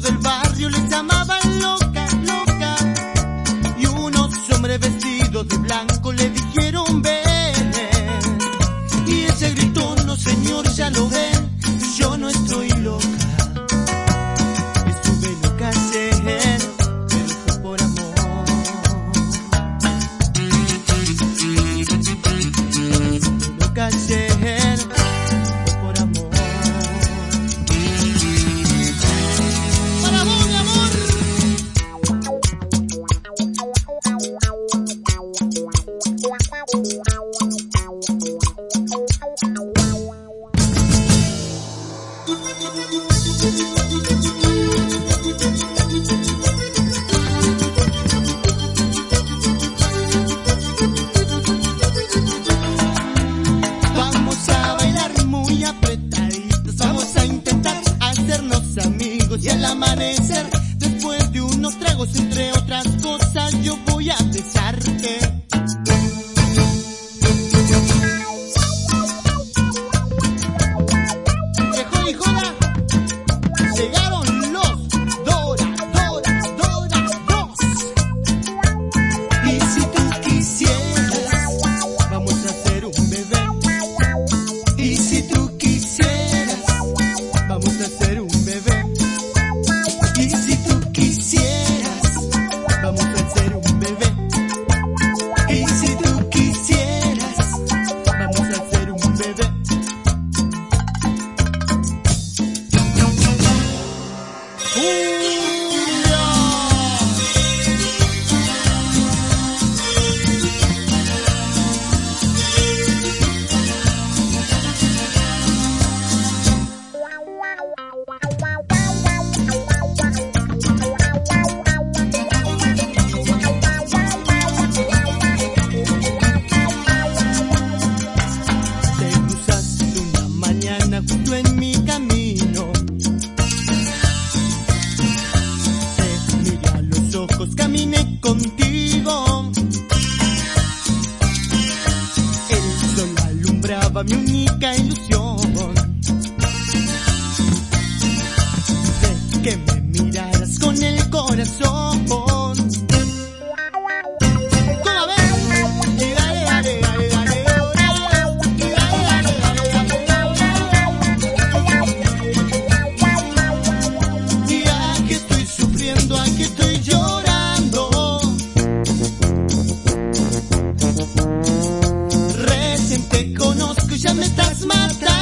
del barrio les llamaba Vamos a bailar muy apretaditos, vamos a intentar hacernos amigos y al amanecer después de unos tragos entre otras. mi única ilusión. De que me miraras con el corazón. Mira que estoy sufriendo, aquí estoy llorando. mata.